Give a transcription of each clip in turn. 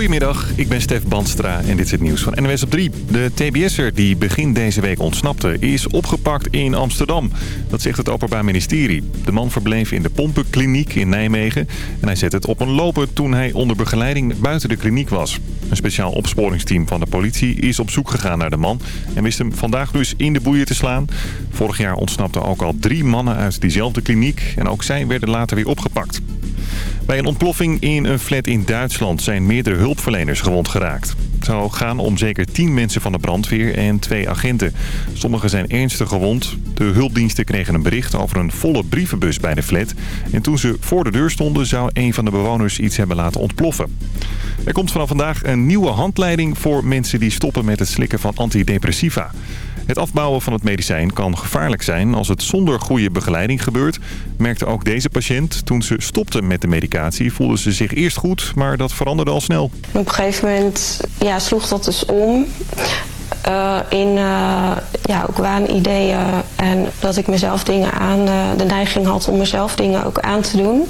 Goedemiddag, ik ben Stef Bandstra en dit is het nieuws van NWS op 3. De TBS'er die begin deze week ontsnapte is opgepakt in Amsterdam. Dat zegt het Openbaar Ministerie. De man verbleef in de Pompenkliniek in Nijmegen. En hij zette het op een lopen toen hij onder begeleiding buiten de kliniek was. Een speciaal opsporingsteam van de politie is op zoek gegaan naar de man. En wist hem vandaag dus in de boeien te slaan. Vorig jaar ontsnapten ook al drie mannen uit diezelfde kliniek. En ook zij werden later weer opgepakt. Bij een ontploffing in een flat in Duitsland zijn meerdere hulpverleners gewond geraakt. Het zou gaan om zeker tien mensen van de brandweer en twee agenten. Sommigen zijn ernstig gewond. De hulpdiensten kregen een bericht over een volle brievenbus bij de flat. En toen ze voor de deur stonden zou een van de bewoners iets hebben laten ontploffen. Er komt vanaf vandaag een nieuwe handleiding voor mensen die stoppen met het slikken van antidepressiva. Het afbouwen van het medicijn kan gevaarlijk zijn als het zonder goede begeleiding gebeurt. Merkte ook deze patiënt. Toen ze stopte met de medicatie voelde ze zich eerst goed, maar dat veranderde al snel. Op een gegeven moment ja, sloeg dat dus om. Uh, in uh, ja, ook waanideeën en dat ik mezelf dingen aan, uh, de neiging had om mezelf dingen ook aan te doen.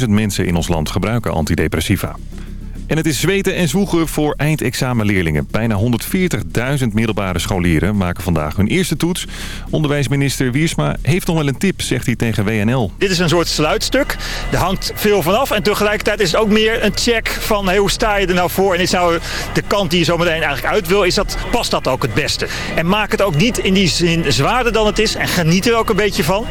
250.000 mensen in ons land gebruiken antidepressiva. En het is zweten en zwoegen voor eindexamenleerlingen. Bijna 140.000 middelbare scholieren maken vandaag hun eerste toets. Onderwijsminister Wiersma heeft nog wel een tip, zegt hij tegen WNL. Dit is een soort sluitstuk. Er hangt veel vanaf. En tegelijkertijd is het ook meer een check van hey, hoe sta je er nou voor? En is nou de kant die je zo meteen eigenlijk uit wil, is dat, past dat ook het beste? En maak het ook niet in die zin zwaarder dan het is. En geniet er ook een beetje van.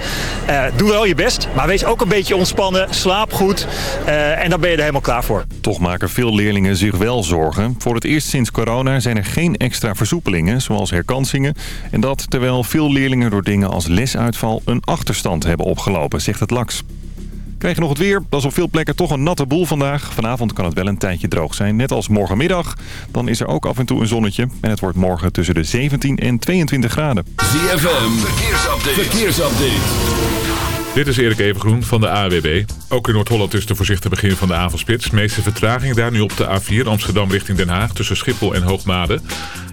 Uh, doe wel je best, maar wees ook een beetje ontspannen. Slaap goed. Uh, en dan ben je er helemaal klaar voor. Toch maken veel leerlingen zich wel zorgen. Voor het eerst sinds corona zijn er geen extra versoepelingen, zoals herkansingen. En dat terwijl veel leerlingen door dingen als lesuitval een achterstand hebben opgelopen, zegt het LAX. Krijgen nog het weer. Dat is op veel plekken toch een natte boel vandaag. Vanavond kan het wel een tijdje droog zijn, net als morgenmiddag. Dan is er ook af en toe een zonnetje. En het wordt morgen tussen de 17 en 22 graden. ZFM, verkeersupdate. verkeersupdate. Dit is Erik Evengroen van de AWB. Ook in Noord-Holland is de voorzichtig begin van de avondspits. Meeste vertraging daar nu op de A4 Amsterdam richting Den Haag... tussen Schiphol en Hoogmade.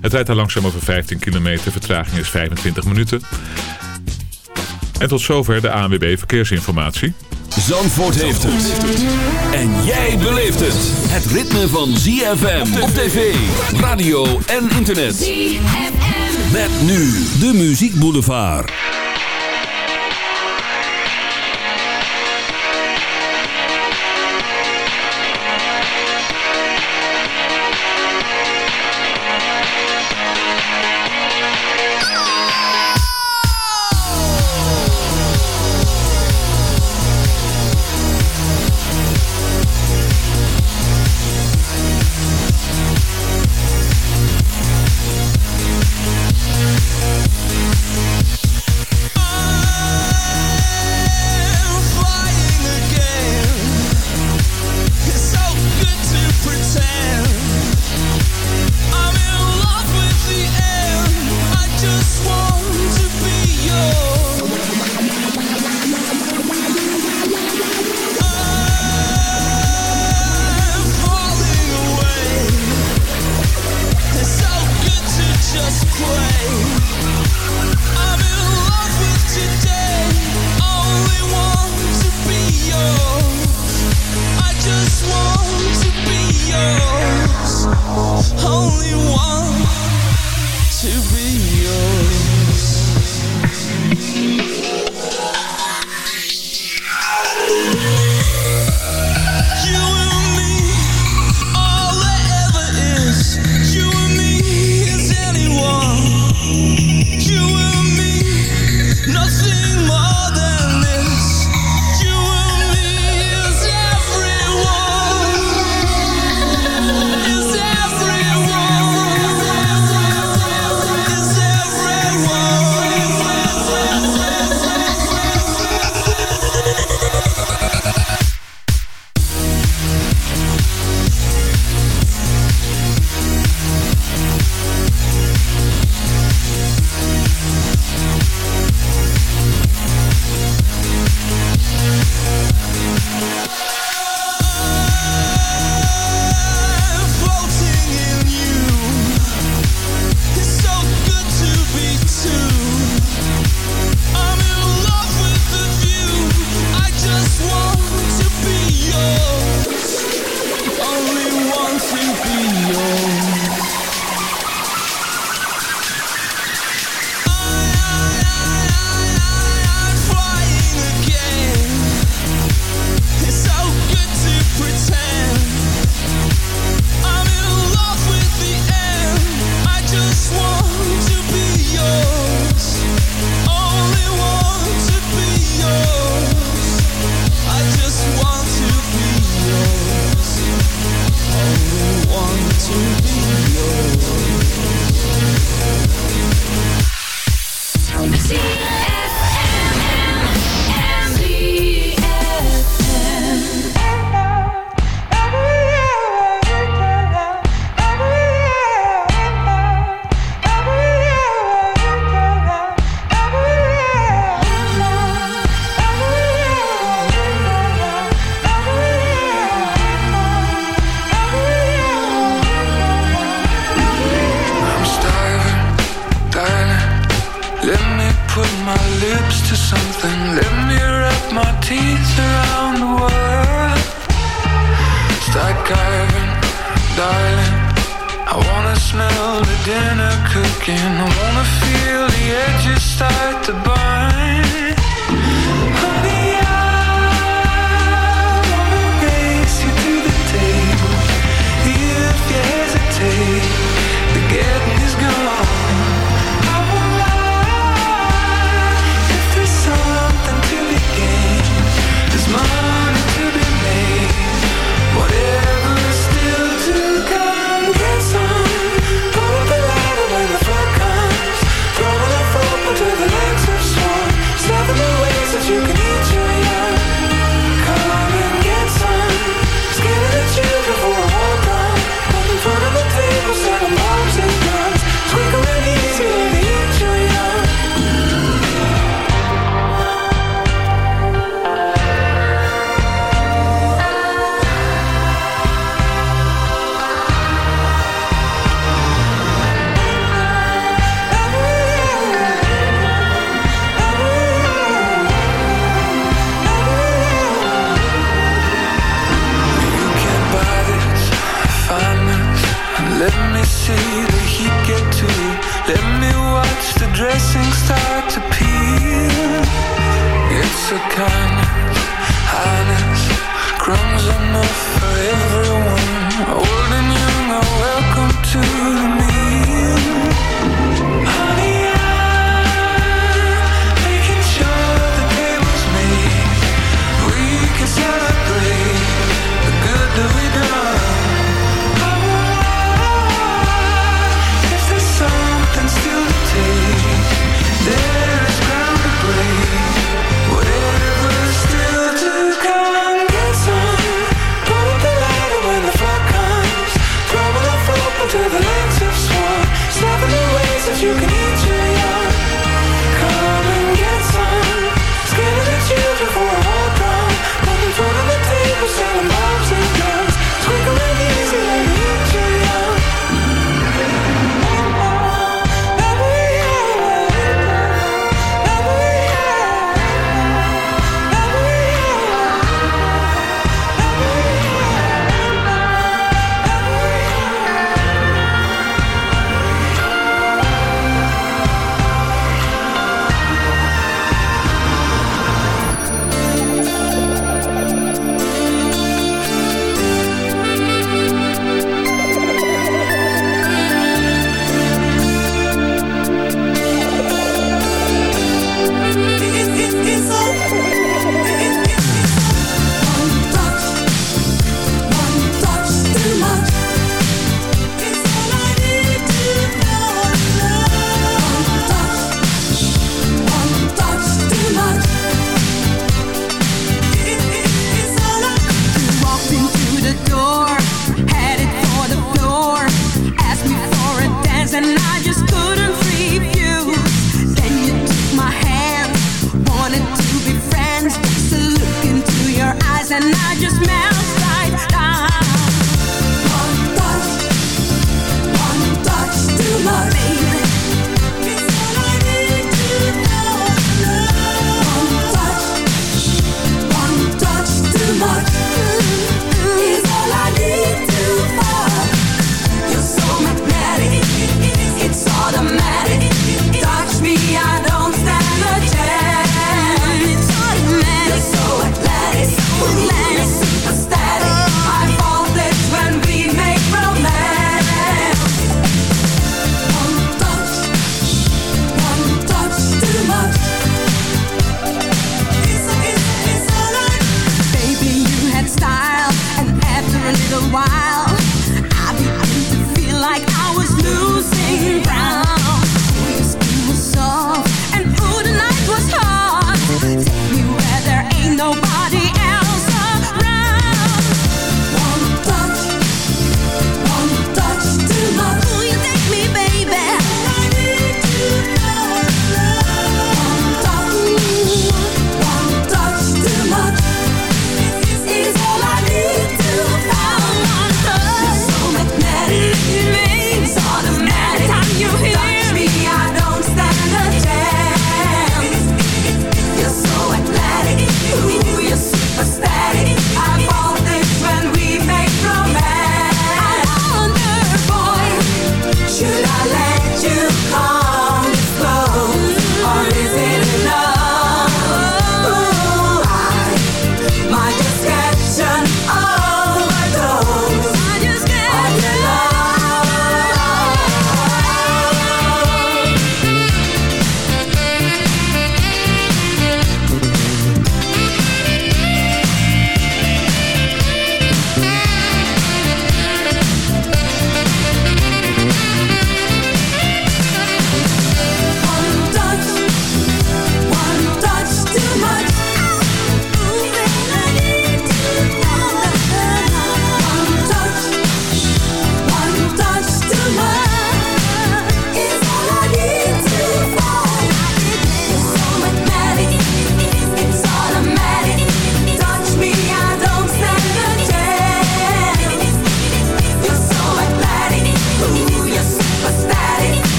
Het rijdt daar langzaam over 15 kilometer. Vertraging is 25 minuten. En tot zover de ANWB Verkeersinformatie. Zandvoort heeft het. En jij beleeft het. Het ritme van ZFM op tv, radio en internet. ZFM. Met nu de Muziek Boulevard. to be yours. Let me see the heat get to you. Let me watch the dressing start to peel. It's a kindness, highness, crumbs enough for everyone. Old and young are welcome to me.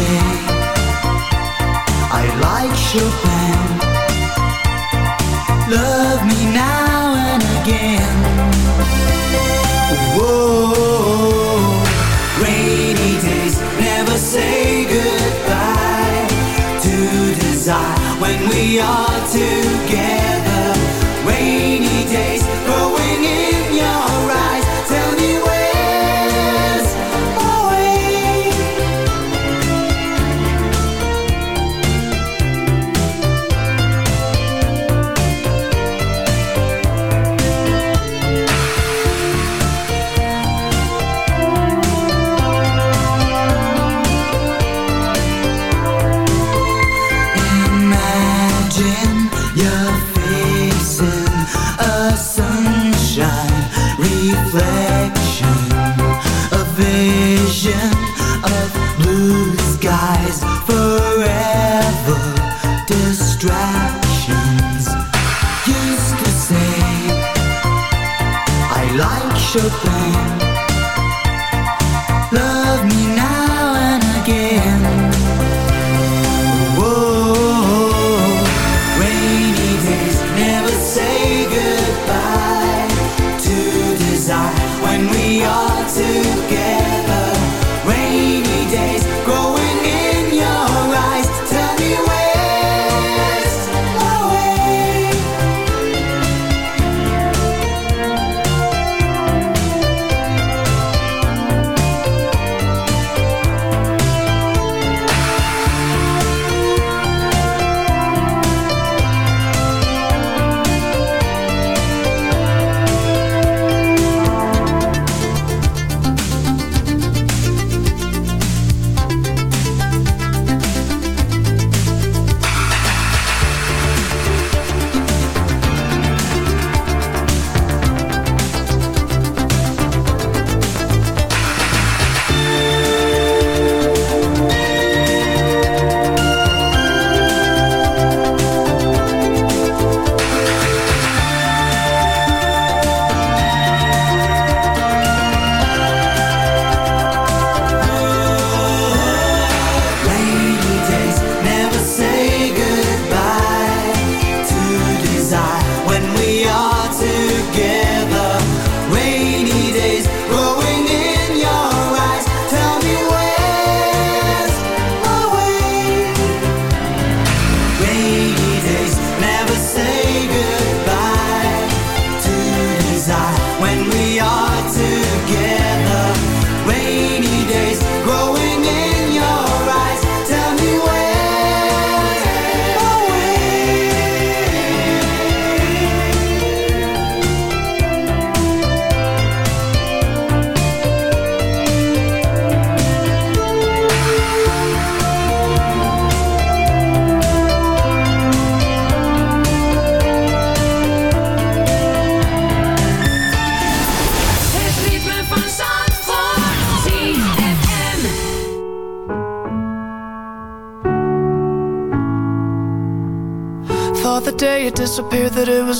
me. I like you.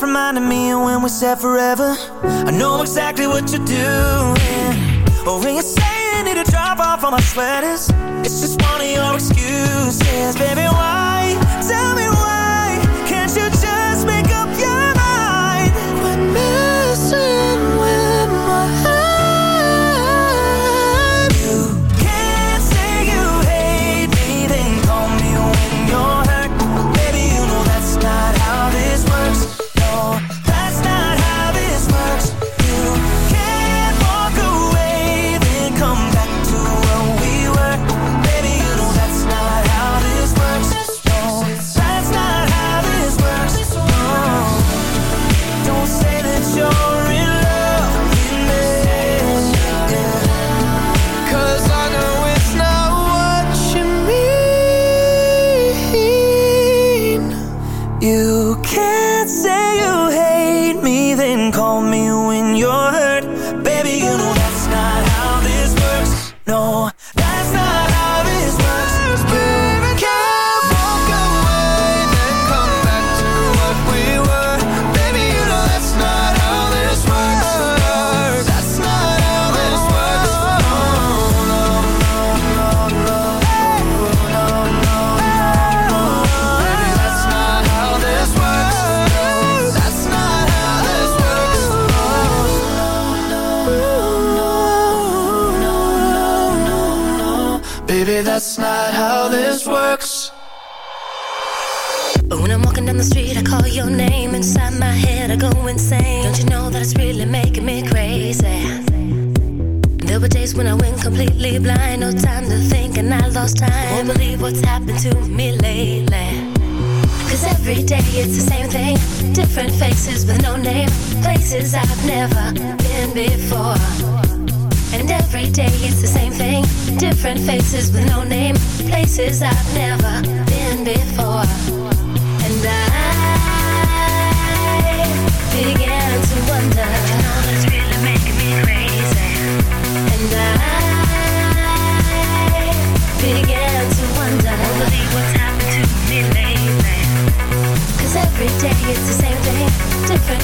Stop reminding me of when we said forever. I know exactly what you're doing. Oh, when you say you need to drop off all my sweaters. It's just one of your excuses. Baby, why places I've never been before. And every day it's the same thing, different faces with no name, places I've never been before. And I began to wonder, you know that's really making me crazy. And I began to wonder, won't believe what's happened to me lately. Cause every day it's the same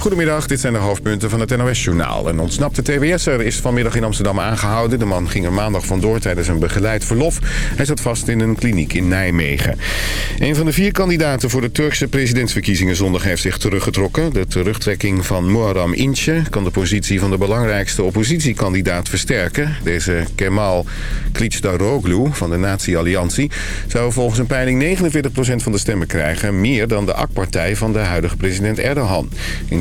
Goedemiddag, dit zijn de hoofdpunten van het NOS-journaal. Een ontsnapte TBS'er is vanmiddag in Amsterdam aangehouden. De man ging er maandag vandoor tijdens een begeleid verlof. Hij zat vast in een kliniek in Nijmegen. Een van de vier kandidaten voor de Turkse presidentsverkiezingen zondag heeft zich teruggetrokken. De terugtrekking van Muharrem İnce kan de positie van de belangrijkste oppositiekandidaat versterken. Deze Kemal Kılıçdaroğlu van de Nazi-alliantie zou volgens een peiling 49% van de stemmen krijgen. Meer dan de AK-partij van de huidige president Erdogan.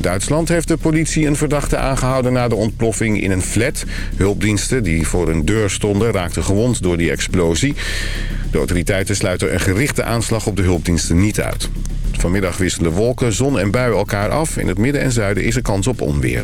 Duitsland heeft de politie een verdachte aangehouden na de ontploffing in een flat. Hulpdiensten die voor een deur stonden raakten gewond door die explosie. De autoriteiten sluiten een gerichte aanslag op de hulpdiensten niet uit. Vanmiddag wisselen wolken, zon en buien elkaar af. In het midden en zuiden is er kans op onweer.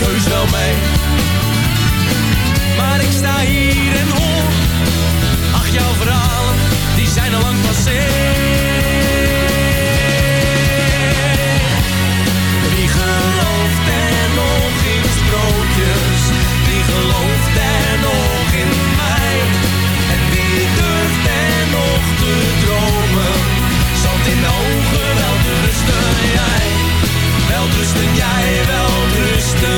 Ik heus wel mee. Maar ik sta hier en hoor, ach jouw verhalen, die zijn al lang passé. Wie gelooft er nog in sprookjes? Wie gelooft er nog in mij? En wie durft er nog te dromen? Zand in de ogen, wel rusten jij. Wel rusten jij, wel rusten Wat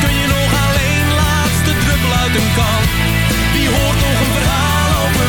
kun je nog alleen, laatste druppel uit een kan? Wie hoort nog een verhaal over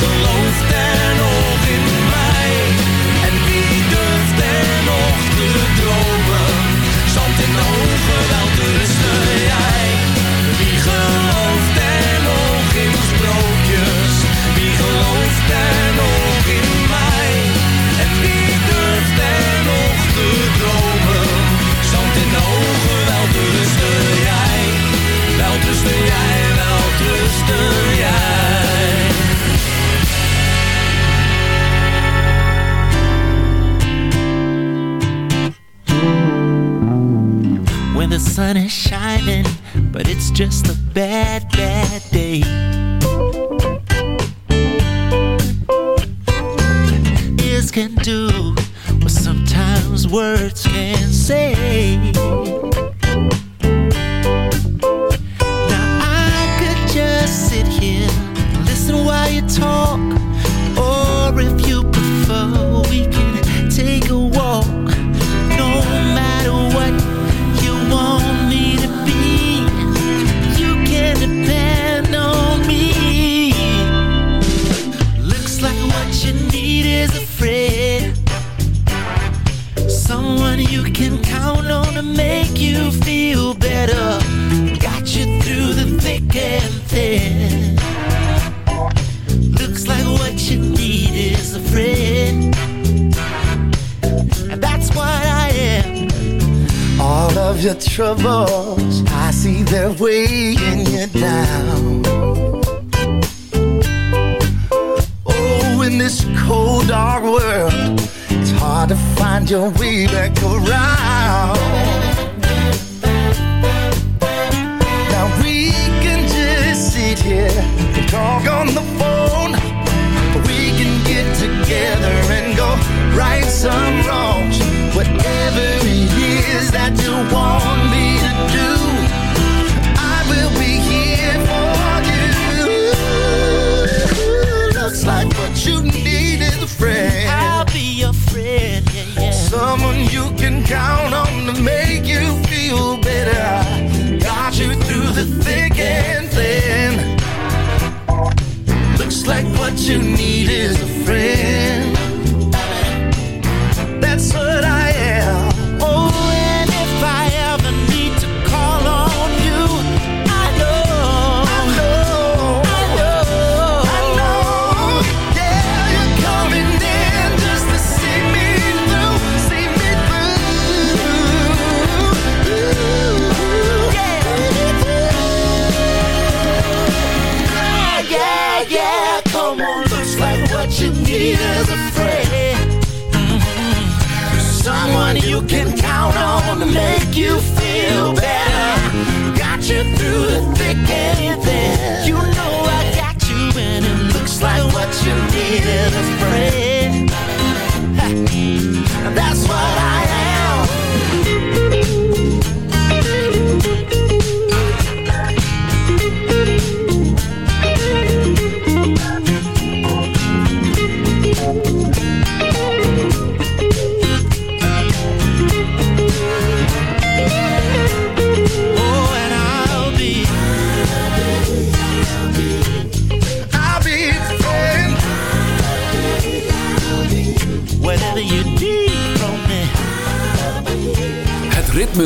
gelooft er nog in mij? En wie durft er nog te dromen? Zand in de ogen, wel. count.